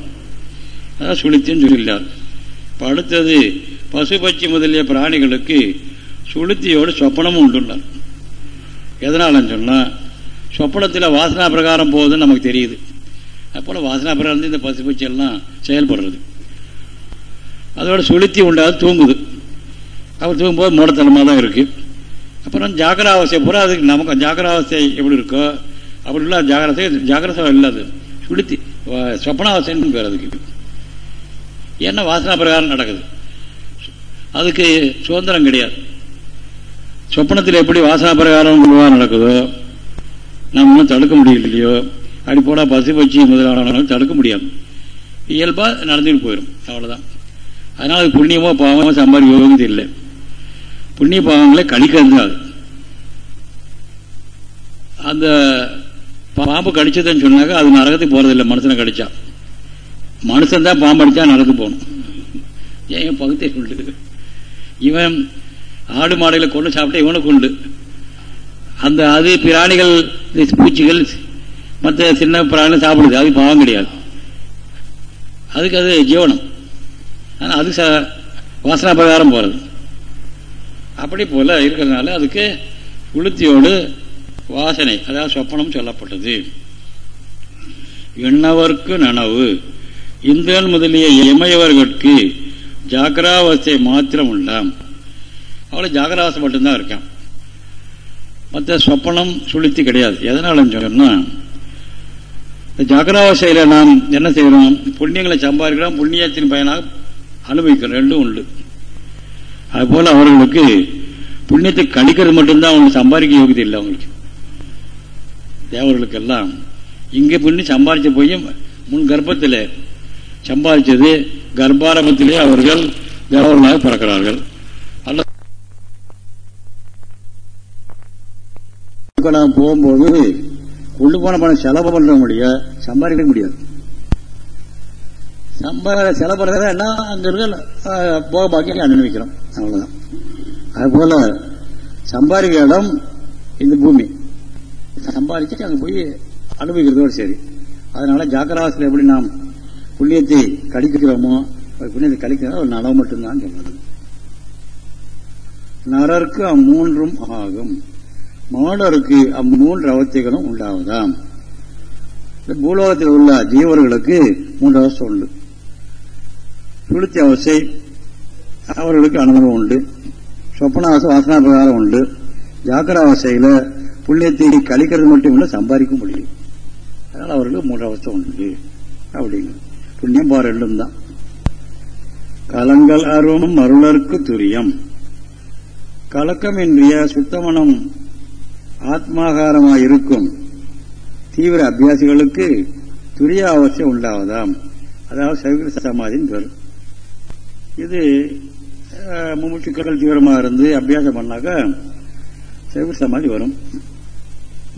அதான் சுளுத்தின்னு சொல்லியிருந்தார் இப்போ அடுத்தது பசு பட்சி முதலிய பிராணிகளுக்கு சுளுத்தியோடு சொப்பனமும் உண்டுள்ளார் எதனாலன்னு சொன்னால் சொப்பனத்தில் வாசனா பிரகாரம் போகுதுன்னு நமக்கு தெரியுது. அப்போல வாசனா பிரகாரம் இந்த பசு பட்சி எல்லாம் செயல்படுறது. அதோட சுளுத்தி உண்டாது தூங்குது. அவர் தூங்கும்போது மூடத்தனமாக தான் இருக்குது அப்புறம் ஜாக்கிராவஸ்தை பூரா அதுக்கு நமக்கு ஜாக்கிராவஸ்தை எப்படி இருக்கோ அப்படி இல்லை ஜாகிரதை ஜாகிரதை இல்லாது சுளுத்தி சொப்பனாவசைன்னு பேர் அதுக்கு. ஏன்னா வாசனா பிரகாரம் நடக்குது? அதுக்கு சுதந்திரம் கிடையாது. சொப்பனத்தில் எப்படி வாசனா பிரகாரம் நடக்குதோ நம்ம இன்னும் தடுக்க முடியலையோ அப்படி போட பசு பச்சு முதலான தடுக்க முடியாது. இயல்பாக நடந்துட்டு போயிடும் அவ்வளோதான் அதனால் அது புண்ணியமோ பாவமோ சம்பாதி யோகம் இல்லை புண்ணிய பாவங்களை கழிக்கிறது அது. அந்த பாம்பு கடிச்சதுன்னு சொன்னாக்க அது நரகத்துக்கு போறதில்லை மனுஷனை கடிச்சா. மனுஷன் தான் பாம்பு அடித்தா நரகத்துக்கு போகணும். ஏன் பகுத்தே உண்டு இவன் ஆடு மாடுகளை கொண்டு சாப்பிட்டா இவனுக்கு உண்டு. அந்த அது பிராணிகள் பூச்சிகள் மற்ற சின்ன பிராணம் சாப்பிடுது அது பாவம் கிடையாது. அதுக்கு அது ஜீவனம். ஆனால் அது வாசனா பிரகாரம் போகிறது அப்படி போல இருக்கிறதுனால அதுக்கு உளுத்தியோடு வாசனை அதாவது சொப்பனம் சொல்லப்பட்டது. எண்ணவர்க்கு நனவு. இந்திரன் முதலிய இமையவர்களுக்கு ஜாக்கிராவஸ்தை மாத்திரம் உண்டாம் அவ்வளோ ஜாக்கிராவஸ்தை மட்டும்தான் இருக்கான் மற்ற சொப்பனம் சுளுத்தி கிடையாது. எதனாலன்னு சொன்னால் ஜாகிராவஸ்தையில் நாம் என்ன செய்கிறோம் புண்ணியங்களை சம்பாதிக்கிறோம். புண்ணியத்தின் பயனாக அனுபவிக்கிறோம். ரெண்டும் உண்டு. அதுபோல் அவர்களுக்கு புண்ணியத்தை கழிக்கிறது மட்டும்தான் அவங்க சம்பாதிக்க யோகியது இல்லை அவங்களுக்கு. தேவர்களுக்கெல்லாம் இங்கே புண்ணி சம்பாதிச்ச போய் முன் கர்ப்பத்தில் சம்பாதிச்சது கர்ப்பாரம்பத்திலே அவர்கள் தேவர்களாக பிறக்கிறார்கள். போகும்போது கொண்டு போன பணம் செலவு பண்ற முடிய சம்பாதிக்க முடியாது. சம்பாத செலவு பண்ணுறத எல்லாம் அங்க இருக்க போக பாக்கி அனுபவிக்கிறோம் அவ்வளவுதான். அதுபோல சம்பாதிக்க இடம் இந்த பூமி. சம்பாதிச்சு அங்கே போய் அனுபவிக்கிறதோடு சரி. அதனால ஜாக்கிரவாசத்தில் எப்படி நாம் புண்ணியத்தை கழிக்கிறோமோ புண்ணியத்தை கழிக்கிறதா ஒரு நலவு மட்டும்தான் சொன்னது நரர்க்கு மூன்றும் ஆகும். மாடருக்கு அம்மூன்று அவத்தைகளும் உண்டாவதாம். பூலோகத்தில் உள்ள ஜீவர்களுக்கு மூன்று அவஸ்தை உண்டு சுளுத்தி அவசை அவர்களுக்கு அனுபவம் உண்டு. சொப்பனாவசை வாசனா பிரகாரம் உண்டு. ஜாக்கிராவசையில் புண்ணியத்தை கழிக்கிறது மட்டும் இல்லை சம்பாதிக்க முடியும். அதனால் அவர்களுக்கு மூன்று அவஸ்தை உண்டு. அப்படிங்க புண்ணியம் பார் ரெண்டும் தான். கலங்கள் அருவம் அருளருக்கு துரியம். கலக்கமின்றிய சுத்தமனம் ஆத்மாகாரமாக இருக்கும் தீவிர அபியாசிகளுக்கு துரிய அவசியம் உண்டாவதாம். அதாவது சவிகிர சமாதின்னு பேர். இது மும்முச்சுக்கள் தீவிரமாக இருந்து அபியாசம் பண்ணாக்க சவிகிர சமாதி வரும்.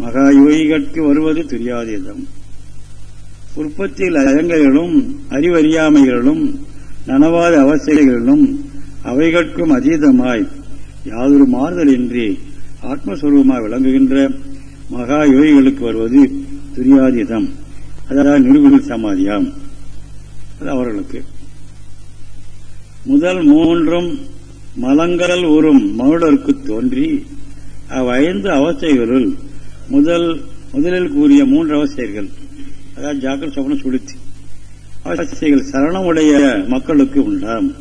மகா யோகிகட்கு வருவது துரியாதீதம். உற்பத்தியில் அயங்கங்களும் அறிவறியாமைகளும் நனவாத அவசியங்களிலும் அவைகட்கும் அதீதமாய் யாதொரு மாறுதல் இன்றி ஆத்மஸ்வரூபமாக விளங்குகின்ற மகா யோகிகளுக்கு வருவது துரியாதீதம். அதாவது நிருகுண சமாதியாம். அது அவர்களுக்கு. முதல் மூன்றும் மலங்கரல் ஊறும் மவுடருக்கு தோன்றி அவ்வைந்து அவஸ்தைகளுள் முதல் முதலில் கூறிய மூன்று அவஸ்தைகள். அதாவது ஜாக்கிர சொப்பனம் சுடுத்தி அவஸ்தைகள் சரணமுடைய மக்களுக்கு உண்டாம்.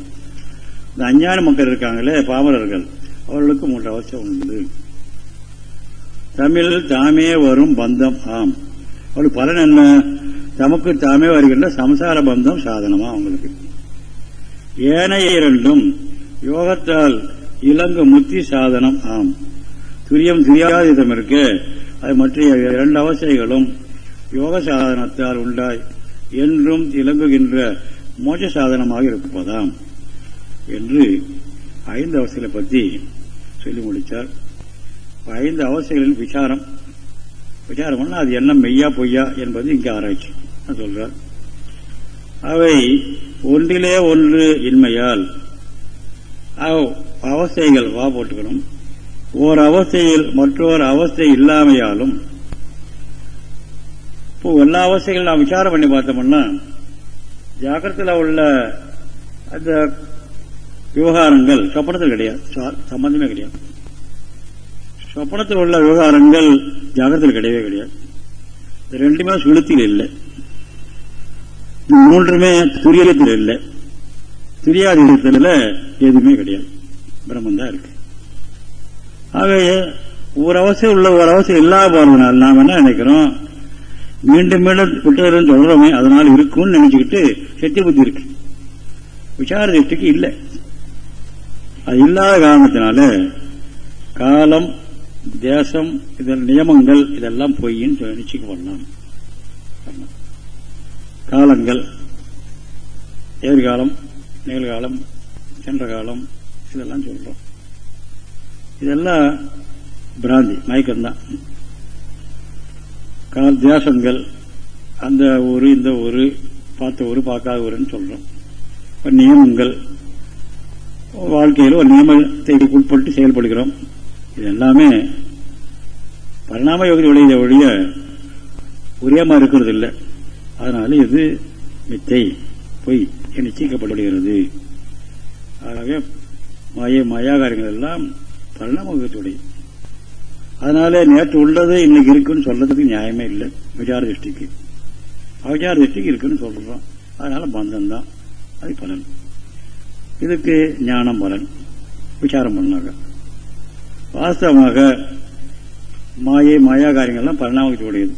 இந்த அஞ்ஞான மக்கள் இருக்காங்களே பாமரர்கள். அவர்களுக்கு மூன்று அவசியம் உண்டு. தமிழ் தாமே வரும் பந்தம். ஆம். அவளுக்கு பலன் என்ன? தமக்கு தாமே வருகின்ற சம்சார பந்தம் சாதனமா அவங்களுக்கு. ஏனைய இரண்டும் யோகத்தால் இலங்கு முத்தி சாதனம். ஆம். துரியம் துரியாதீதம் இருக்கு. அது மற்ற இரண்டு அவசைகளும் யோக சாதனத்தால் உண்டாய் என்றும் இலங்குகின்ற மோட்ச சாதனமாக இருப்பதாம். என்று ஐந்து அவசைகளை பற்றி சொல்லி முடித்தார். ஐந்து அவசைகளின் விசாரம். விசாரம் பண்ணா அது என்ன மெய்யா பொய்யா என்பது இங்கே ஆராய்ச்சி. நான் சொல்றார் அவை ஒன்றிலே ஒன்று இன்மையால் அவஸ்தைகள் வா போட்டுக்கணும். ஓர் அவஸ்தையில் மற்றொரு அவஸ்தை இல்லாமையாலும் இப்போ எல்லா அவஸ்தைகளும் நாம் விசாரம் பண்ணி பார்த்தோம்னா ஜாக்கிரத்தில் உள்ள அந்த விவகாரங்கள் கப்பணத்தில் கிடையாது. சம்பந்தமே கிடையாது. சொப்பனத்தில் உள்ள விவகாரங்கள் ஜாகிரத்தில் கிடையவே கிடையாது. ரெண்டுமே சுளுத்தில் இல்லை. மூன்றுமே துரியலத்தில் இல்லை. துரியாதிகத்தில் எதுவுமே கிடையாது. பிரம்மந்தான் இருக்கு. ஆகவே ஒரு அவசியம் உள்ள ஒரு அவசியம் இல்லாத போறதுனால நாம் என்ன நினைக்கிறோம்? மீண்டும் மீண்டும் விட்டதுன்னு சொல்றோமே அதனால் இருக்கும்னு நினைச்சுக்கிட்டு சத்திய புத்தி இருக்கு. விசார திருஷ்டிக்கு இல்லை. அது இல்லாத காரணத்தினால காலம் தேசம் இதில் நியமங்கள் இதெல்லாம் பொய்ன்னு நிச்சயிக்கப்படலாம் காலங்கள் எதிர்காலம் நிகழ்காலம் சென்ற காலம் இதெல்லாம் சொல்றோம். இதெல்லாம் பிராந்தி மயக்கம்தான். கால தேசங்கள் அந்த ஊரு இந்த ஊரு பார்த்த ஊர் பார்க்காத ஊருன்னு சொல்றோம். நியமங்கள் வாழ்க்கையில் ஒரு நியமத்தை உட்பட்டு செயல்படுகிறோம். இது எல்லாமே பரிணாம யோகத்தில் ஒழிய ஒழிய உரியமா இருக்கிறது இல்லை அதனால இது மித்தை பொய் நிச்சயிக்கப்படுகிறது ஆகவே மாய மாயாகாரங்கள் எல்லாம் பரிணாம யோகத்துடைய அதனால நேற்று உள்ளது இன்னைக்கு இருக்குன்னு சொல்றதுக்கு நியாயமே இல்லை. விசார திருஷ்டிக்கு. அவச்சார திருஷ்டிக்கு இருக்குன்னு சொல்றோம். அதனால பந்தம் தான் அது பலன். இதுக்கு ஞானம் பலன். விசாரம் பண்ணாங்க. வாஸ்தவமாக மாயை மாயா காரியங்கள்லாம் பரிணாமத்துடையது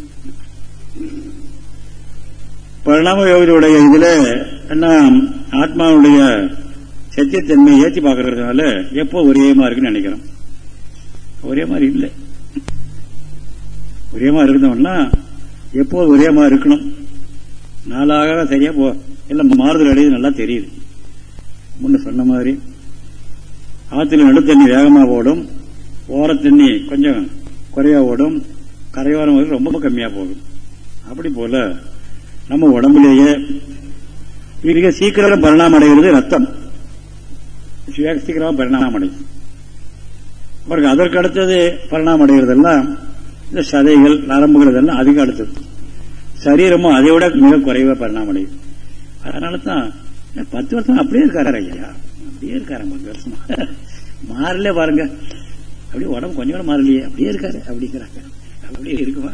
பரிணாம யோகத்துடைய இதுல என்ன ஆத்மாவுடைய சத்தியத்தன்மையை ஏற்றி பார்க்கறதுனால எப்போ ஒரே மாதிரி இருக்குன்னு நினைக்கிறோம். ஒரே மாதிரி இல்லை. ஒரே மாதிரி இருந்தோம்னா எப்போது ஒரே மாதிரி இருக்கணும்? நாளாக சரியா போ எல்லாம் மாறுதல் அடையுது நல்லா தெரியுது. முன்ன சொன்ன மாதிரி ஆற்றுல நடுத்தண்ணி வேகமாக ஓடும் ஓரத்தண்ணி கொஞ்சம் குறையா ஓடும். கரையோரம் ரொம்ப கம்மியாக போகும். அப்படி போல நம்ம உடம்புலேயே மிக சீக்கிரம் பரிணாமம் அடைகிறது ரத்தம் சீக்கிரமாக பரிணாமம் அடையும். பிறகு அதற்கு அடுத்தது பரிணாமம் அடைகிறதெல்லாம் இந்த சதைகள் நரம்புகள் இதெல்லாம் அதிகம் அடுத்தது. சரீரமும் அதை விட மிக குறைவா பரிணாமம் அடையும். அதனால தான் பத்து வருஷம் அப்படியே இருக்காரு ஐயா. அப்படியே இருக்காரு பத்து வருஷமா மாறல பாருங்க. அப்படியே உடம்பு கொஞ்சம் கூட மாறலையே. அப்படியே இருக்காரு. அப்படிங்கிறாங்க. அப்படியே இருக்குமா?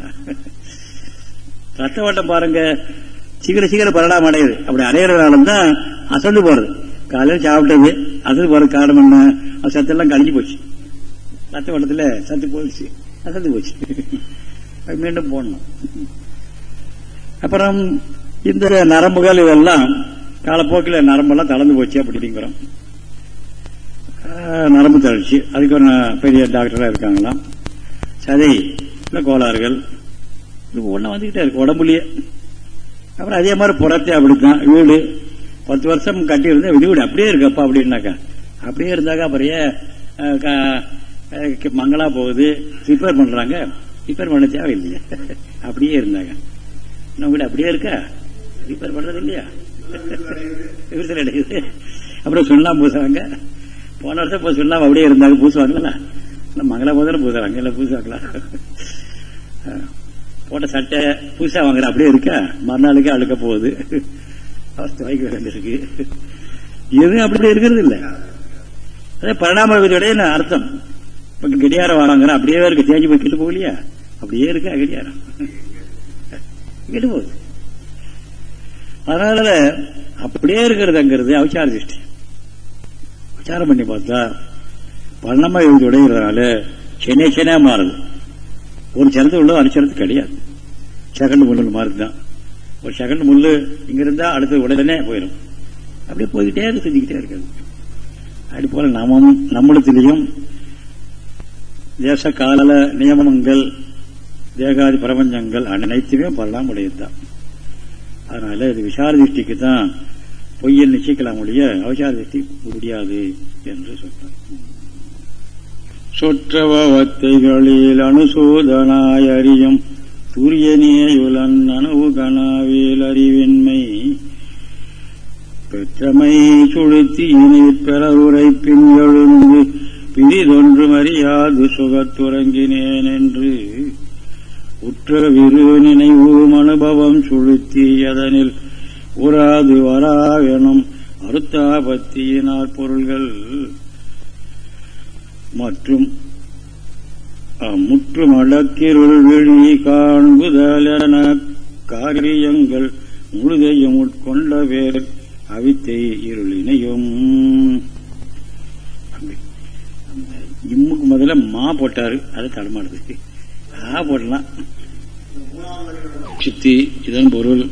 ரத்த ஓட்டம் பாருங்க. சீக்கிரம் சீக்கிரம் பரடாம அடையுது. அப்படி அடையிறதுனால தான் அசந்து போறது. காலையில் சாப்பிட்டது அசந்து போறது காரணம் என்ன? சத்தெல்லாம் கழிஞ்சு போச்சு. ரத்த ஓட்டத்தில் சத்து போயிடுச்சு. அசந்து போச்சு. மீண்டும் போடணும். அப்புறம் இந்த நரம்புகள் இதெல்லாம் காலப்போக்கில் நரம்பெல்லாம் தளர்ந்து போச்சு அப்படிங்கிறோம். நரம்பு தளர்ச்சி அதுக்கு ஒரு பெரிய டாக்டராக இருக்காங்களாம். சதை இல்லை கோளாறுகள் இது ஒன்றா வந்துக்கிட்டே இருக்கு உடம்புலயே. அப்புறம் அதே மாதிரி புறத்தே அப்படித்தான். வீடு பத்து வருஷம் கட்டி இருந்தா வீடு அப்படியே இருக்கப்பா அப்படின்னாக்கா. அப்படியே இருந்தாக்கா அப்புறம் மங்களா போகுது? ரிப்பேர் பண்றாங்க. ரிப்பேர் பண்ண தேவையில்லையா. அப்படியே இருந்தாங்க. நம்ம வீடு அப்படியே இருக்கா? ரிப்பேர் பண்றது இல்லையா விரிசல் அடையுது. அப்புறம் சொன்னா போசாங்க போன வருஷம் இப்போ இல்லாமல் அப்படியே இருந்தாங்க பூசுவாங்களா இல்லை மங்களா போதில் பூசுறாங்க இல்லை பூசுவாங்களா போட்ட சட்டை புதுசா வாங்குற அப்படியே இருக்கா? மறுநாளுக்கு அழுக்க போகுது. அவஸ்தை வைக்க வேண்டியிருக்கு. எதுவும் அப்படி இருக்கிறது இல்லை. அதே பரிணாம விதியுடைய அர்த்தம்? இப்போ கடியாரம் வாங்குற அப்படியே இருக்கு. தேஞ்சு போய் கிட்டு போகலையா? அப்படியே இருக்கா கடியாரம் கெட்டு போகுது. அதனால அப்படியே இருக்கிறதுங்கிறது அவசார திருஷ்டி. விசாரம் பண்ணி பார்த்தா பரிணாம விதி உடைகிறதுனால சென்னை சென்னையா மாறுது. ஒரு சரத்து உள்ளது அனுச்சரத்து கிடையாது. செகண்ட் முள்ளு மாறுதுதான். ஒரு செகண்ட் முள்ளு இங்க இருந்தா அடுத்தது உடனே போயிடும் அப்படியே போய்கிட்டே இருக்கு செஞ்சுக்கிட்டே இருக்காது அப்படி போல நாமும் நம்மளத்திலையும் தேச கால நியமனங்கள் தேகாதி பிரபஞ்சங்கள் அனைத்துமே பரலாம் உடையதுதான். அதனால இது விசார திருஷ்டிக்கு தான் பொய்யல் நிச்சயிக்கலாம் ஒழிய அவசார முடியாது என்று சொன்னார். சுற்றவத்தைகளில் அனுசூதனாய் அறியும் துரியனேயுலன் நனவு கனாவேல் அறிவின்மை பெற்றமை சுழுத்தி இனி பெறவுரை பின் எழுந்து பிரிதொன்று அறியாது சுகத்துறங்கினேன் என்று உற்ற விரு நினைவும் அனுபவம் சுழுத்தி அதனில் உராது வராவெனும் அருத்தாபத்தியினால் பொருள்கள் மற்றும் முற்றும் அடக்கிருள் விழி காண்புதலென காரியங்கள் முழுதையும் உட்கொண்ட வேர் அவித்தை இருளினையும். இம்முக்கு முதல்ல மா போட்டாரு அது தடமாடுது ஆ போடலாம். சித்தி இதன் பொருள்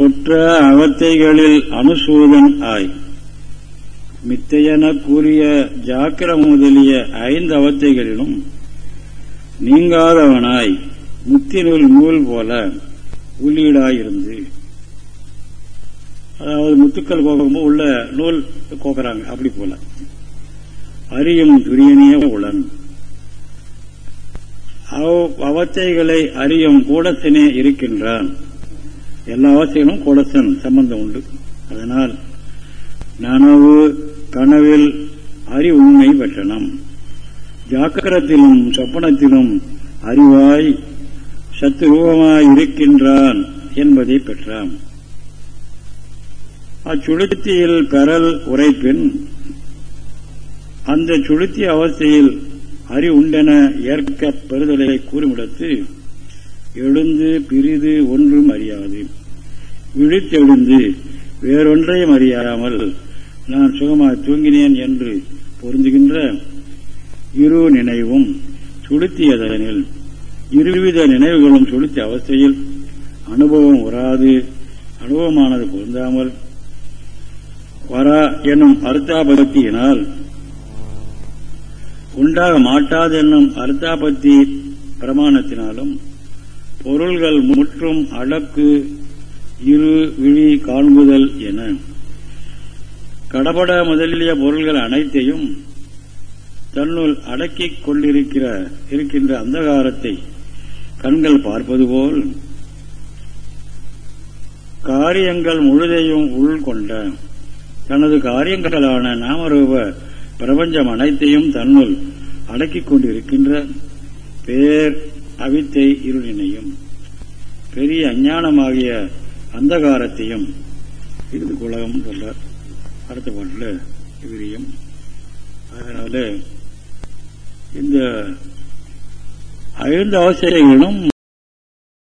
சுற்ற அவத்தைகளில் அனுசூதன் ஆய். மித்தையென கூறிய ஜாக்கிர முதலிய ஐந்து அவத்தைகளிலும் நீங்காதவனாய் முத்தினுள் நூல் போல உள்ளீடாயிருந்து. அதாவது முத்துக்கள் கோக்கும்போது உள்ள நூல் கோக்குறாங்க அப்படி போல. அறியும் துரியனிய உளன். அவத்தைகளை அறியும் கூடத்தினே இருக்கின்றான். எல்லா அவசியங்களும் கூடசன் சம்பந்தம் உண்டு. அதனால் நனவு கனவில் அறி உண்மை பெற்றனம். ஜாக்கிரத்திலும் சொப்பனத்திலும் அறிவாய் சத்துரூபமாய் இருக்கின்றான் என்பதை பெற்றான் அச்சுளுத்தியில் பெறல் உரைப்பின் அந்த சுளுத்தி அவஸ்தையில் அறி உண்டென ஏற்க பெறுதலை கூறுமிடத்து எழுந்து பிரிது ஒன்றும் அறியாது. விழித்தெழுந்து வேறொன்றையும் அறியாமல் நான் சுகமாக தூங்கினேன் என்று பொருந்துகின்ற இரு நினைவும் சுளுத்தியதனில் இருவித நினைவுகளும் சுளுத்திய அவஸ்தையில் அனுபவம் வராது அனுபவமானது பொருந்தாமல் வரா எனும் அர்த்தாபக்தியினால் உண்டாக மாட்டாது என்னும் அர்த்தாபக்தி பிரமாணத்தினாலும் பொருள்கள் முற்றும் அடக்கு இரு விழி காண்புதல் என. கடபட முதலிய பொருள்கள் அனைத்தையும் தன்னுள் அடக்கிக் கொண்டிருக்கிற இருக்கின்ற அந்தகாரத்தை கண்கள் பார்ப்பது போல் காரியங்கள் முழுதையும் உள்கொண்ட தனது காரியங்களான நாமரூப பிரபஞ்சம் அனைத்தையும் தன்னுள் அடக்கிக் கொண்டிருக்கின்ற பேர் அவித்தை இருளினையும் பெரிய அஞ்ஞானமாகிய அந்தகாரத்தையும் இது உலகம் அடுத்த பாட்டில் விரியும் அதனால இந்த ஐந்து அவசியங்களும்